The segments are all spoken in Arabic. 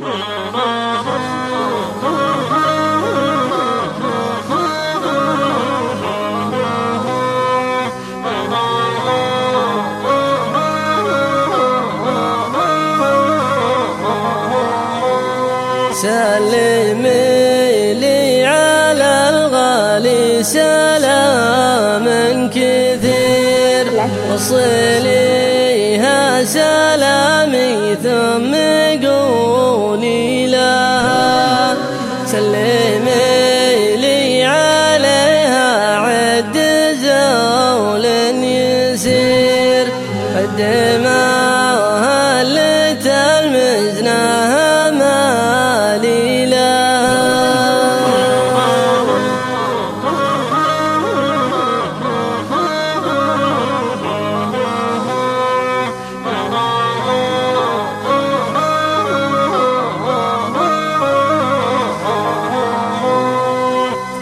سلمي لي على الغالي سلام كثير. وصليها سلامي ثم قولي يسير قد ما هلت المزنه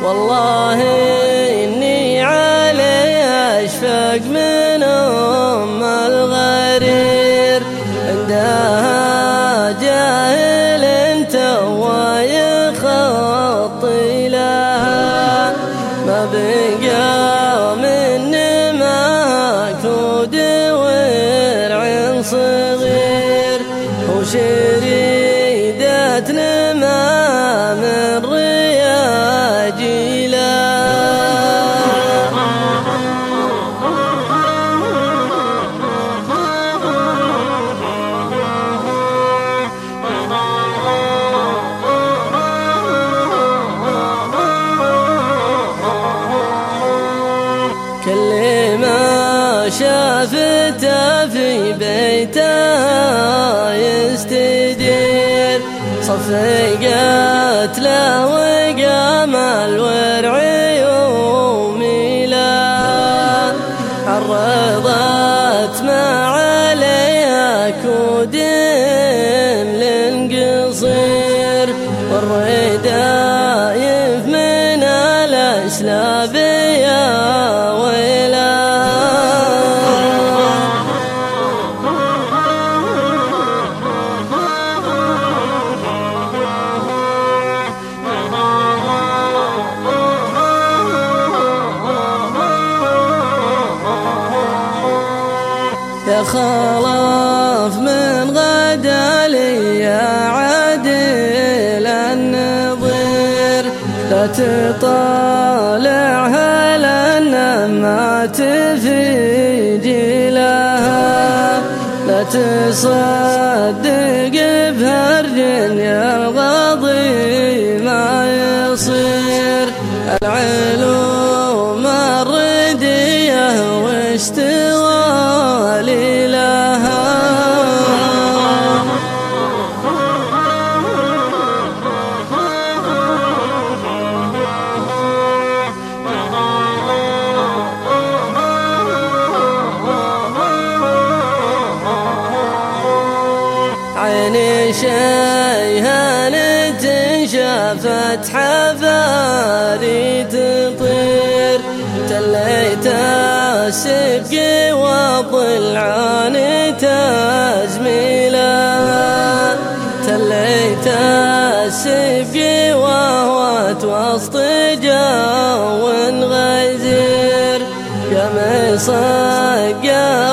والله إني علي أشفق من وشريدة نما ما شافته في بيتها يستدير. صفقت له وقام الورع يومي لا عرضت ما عليها كودم للقصير. والردايف من الاسلابيه يا خلاف من غدا لي يا عدل النظير. لا تطالعها لأن ما تفيجي لها. لا تصدق عيني شيهانة شافت حفاري تطير. تليت السبق وضلعان تزميلها تليت السبق وهوت وسط جو غزير. يا مصقر